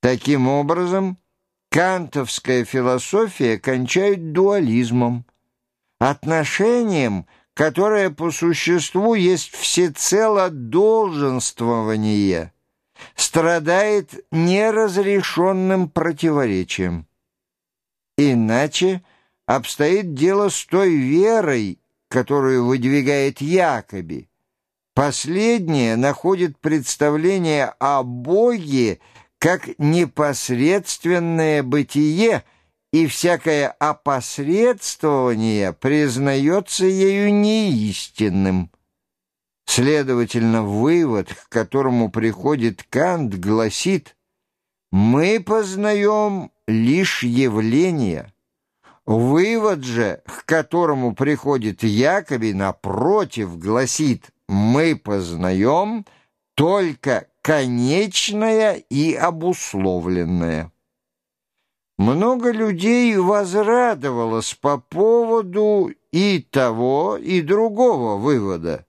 Таким образом, кантовская философия кончает дуализмом, отношением, которое по существу есть всецело долженствование, страдает неразрешенным противоречием. Иначе обстоит дело с той верой, которую выдвигает Якоби. Последнее находит представление о Боге как непосредственное бытие, и всякое опосредствование признается ею неистинным. Следовательно, вывод, к которому приходит Кант, гласит «Мы познаем лишь явление». Вывод же, к которому приходит Якоби, напротив, гласит «Мы познаем только конечное и обусловленное». Много людей возрадовалось по поводу и того, и другого вывода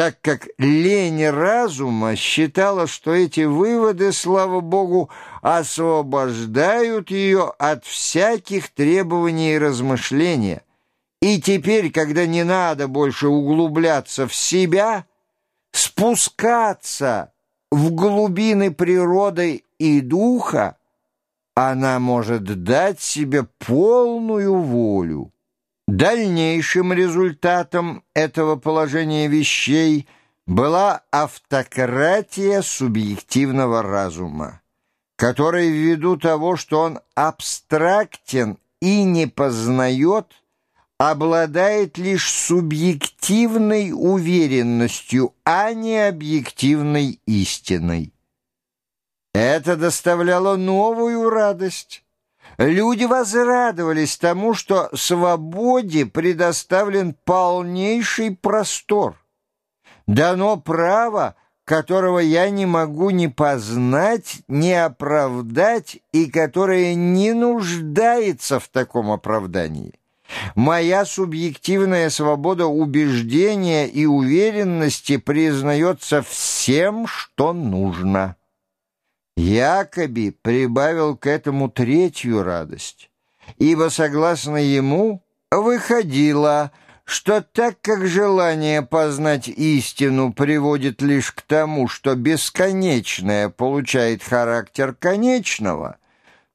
так как лень разума считала, что эти выводы, слава Богу, освобождают ее от всяких требований и размышления. И теперь, когда не надо больше углубляться в себя, спускаться в глубины природы и духа, она может дать себе полную волю. Дальнейшим результатом этого положения вещей была автократия субъективного разума, который ввиду того, что он абстрактен и не познает, обладает лишь субъективной уверенностью, а не объективной истиной. Это доставляло новую радость Люди возрадовались тому, что свободе предоставлен полнейший простор. Дано право, которого я не могу ни познать, ни оправдать, и которое не нуждается в таком оправдании. Моя субъективная свобода убеждения и уверенности признается всем, что нужно». Якоби прибавил к этому третью радость, ибо, согласно ему, выходило, что так как желание познать истину приводит лишь к тому, что бесконечное получает характер конечного,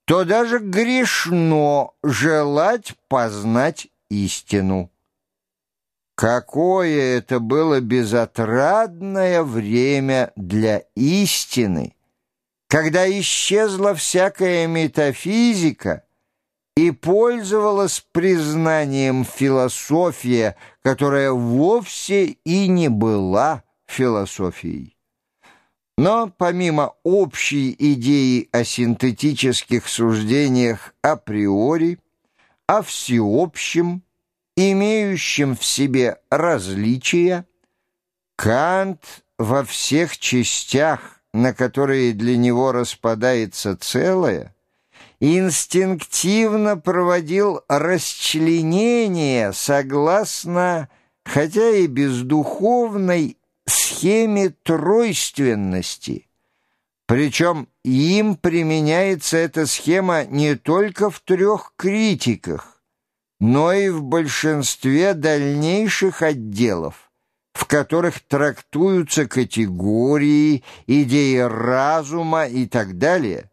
то даже грешно желать познать истину. Какое это было безотрадное время для истины! когда исчезла всякая метафизика и пользовалась признанием философия, которая вовсе и не была философией. Но помимо общей идеи о синтетических суждениях априори, о всеобщем, имеющем в себе различия, Кант во всех частях на которые для него распадается целое, инстинктивно проводил расчленение согласно, хотя и бездуховной, схеме тройственности. Причем им применяется эта схема не только в трех критиках, но и в большинстве дальнейших отделов в которых трактуются категории, идеи разума и так далее,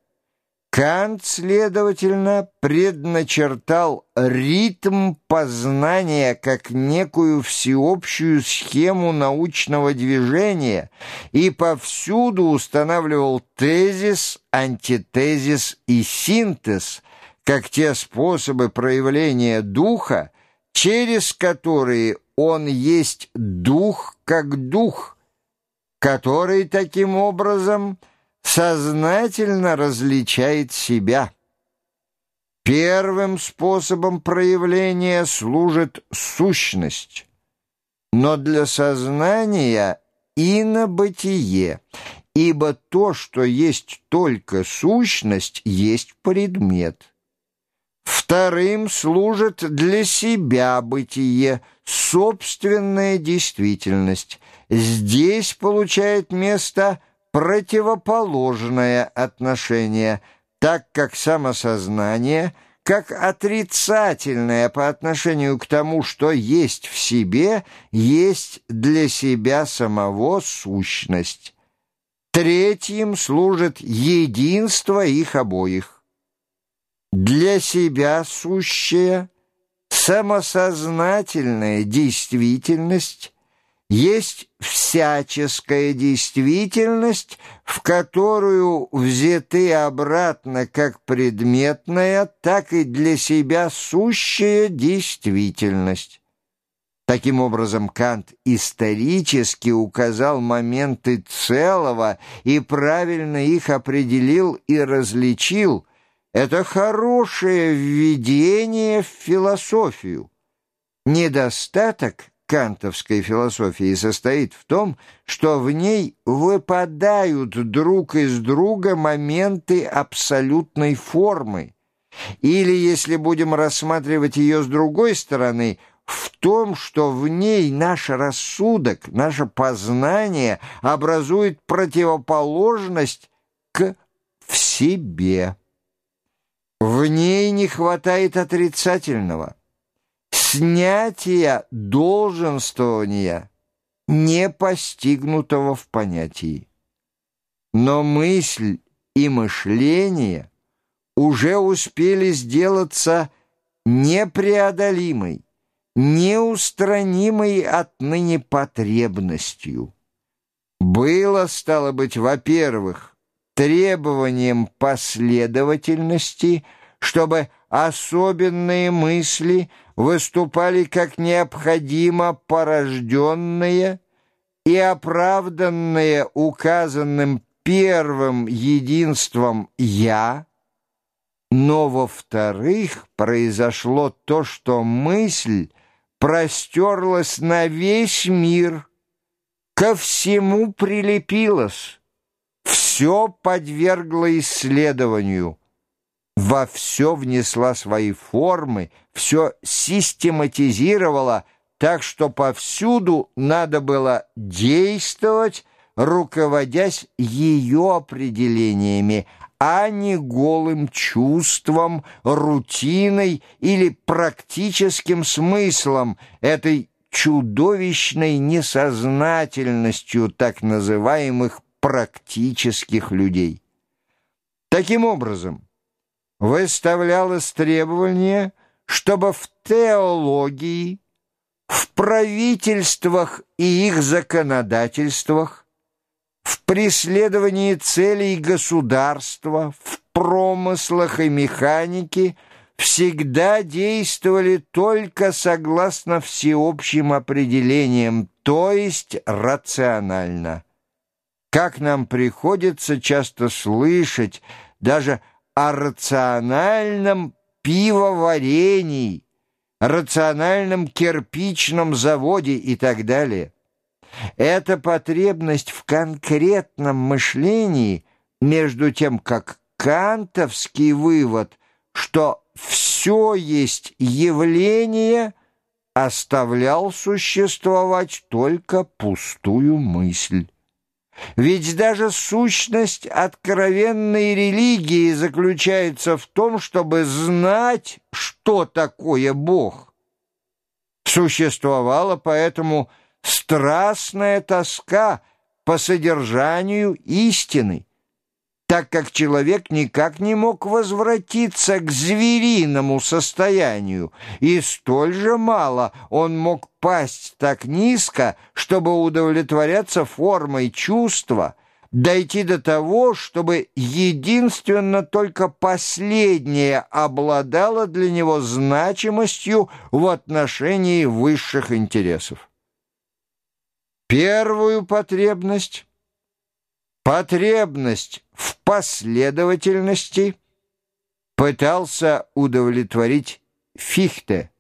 Кант, следовательно, предначертал ритм познания как некую всеобщую схему научного движения и повсюду устанавливал тезис, антитезис и синтез как те способы проявления духа, через которые он есть дух как дух, который таким образом сознательно различает себя. Первым способом проявления служит сущность, но для сознания и на бытие, ибо то, что есть только сущность, есть предмет. Вторым служит для себя бытие, собственная действительность. Здесь получает место противоположное отношение, так как самосознание – как отрицательное по отношению к тому, что есть в себе, есть для себя самого сущность. Третьим служит единство их обоих. Для себя сущая, самосознательная действительность есть всяческая действительность, в которую взяты обратно как предметная, так и для себя сущая действительность. Таким образом, Кант исторически указал моменты целого и правильно их определил и различил. Это хорошее введение в философию. Недостаток кантовской философии состоит в том, что в ней выпадают друг из друга моменты абсолютной формы. Или, если будем рассматривать ее с другой стороны – в том, что в ней наш рассудок, наше познание образует противоположность к в себе. В ней не хватает отрицательного, снятия долженствования, не постигнутого в понятии. Но мысль и мышление уже успели сделаться непреодолимой, неустранимой отныне потребностью. Было, стало быть, во-первых, требованием последовательности, чтобы особенные мысли выступали как необходимо порожденные и оправданные указанным первым единством «я», но, во-вторых, произошло то, что мысль простерлась на весь мир, ко всему прилепилась, все подвергло исследованию, во все внесла свои формы, все систематизировала, так что повсюду надо было действовать, руководясь ее определениями, а не голым чувством, рутиной или практическим смыслом этой чудовищной несознательностью так называемых практических людей. Таким образом, выставлялось требование, чтобы в теологии, в правительствах и их законодательствах в преследовании целей государства, в промыслах и механике всегда действовали только согласно всеобщим определениям, то есть рационально. Как нам приходится часто слышать даже о рациональном пивоварении, рациональном кирпичном заводе и так далее. Эта потребность в конкретном мышлении, между тем как кантовский вывод, что все есть явление, оставлял существовать только пустую мысль. Ведь даже сущность откровенной религии заключается в том, чтобы знать, что такое Бог. Существовало поэтому страстная тоска по содержанию истины, так как человек никак не мог возвратиться к звериному состоянию, и столь же мало он мог пасть так низко, чтобы удовлетворяться формой чувства, дойти до того, чтобы единственно только последнее обладало для него значимостью в отношении высших интересов. Первую потребность, потребность в последовательности, пытался удовлетворить Фихте,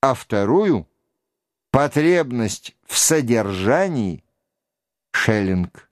а вторую — потребность в содержании — Шеллинг.